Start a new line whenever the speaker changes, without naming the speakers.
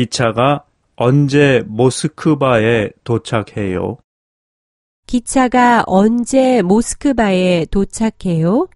기차가 언제 모스크바에 도착해요?
기차가 언제 모스크바에 도착해요?